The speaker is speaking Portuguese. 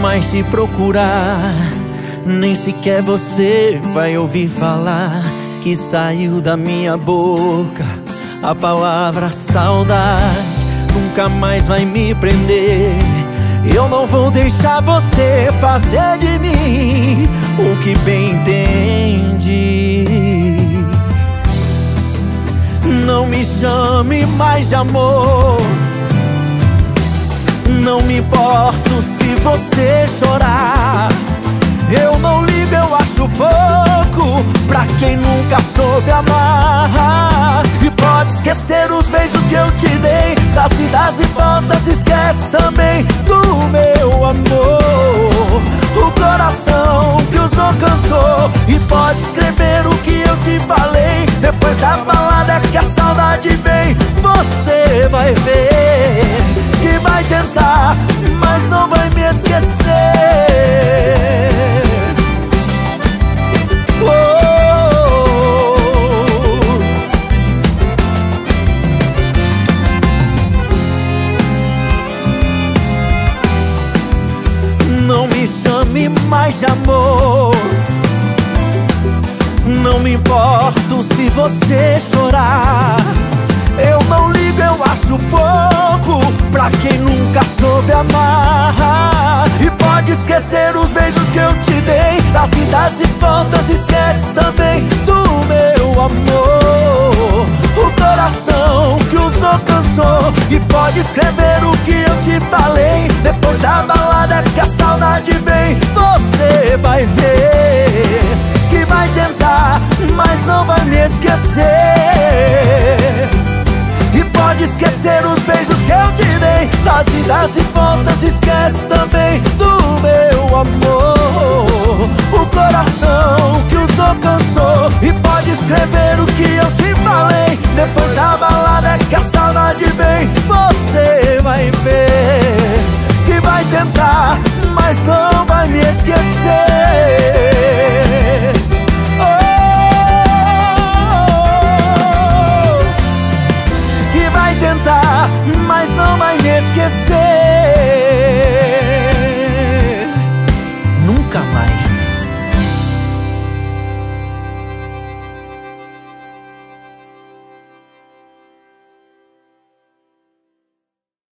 mais te procurar. Nem sequer você vai ouvir falar que saiu da minha boca a palavra saudade. Nunca mais vai me prender. Eu não vou deixar você fazer de mim o que bem entende. Não me chame mais de amor. Não me importo se você chorar. Eu não ligo, eu acho pouco Pra quem nunca soube amar E pode esquecer os beijos que eu te dei Das idas e voltas, esquece também do meu amor mais de amor. Não me importo se você chorar. Eu não ligo, eu acho pouco Pra quem nunca soube amar. E pode esquecer os beijos que eu te dei Das idas e voltas, E pode escrever o que eu te falei. Depois da balada que a saudade vem Você vai ver que vai tentar Mas não vai me esquecer. E pode esquecer os beijos que eu te dei. Das idas e voltas, esquece também do meu amor. O coração que usou cansou E pode escrever o que eu te falei. Depois da balada que a saudade vem vai ver que vai tentar, mas não vai me esquecer. Oh, que vai tentar, mas não vai me esquecer. Nunca mais.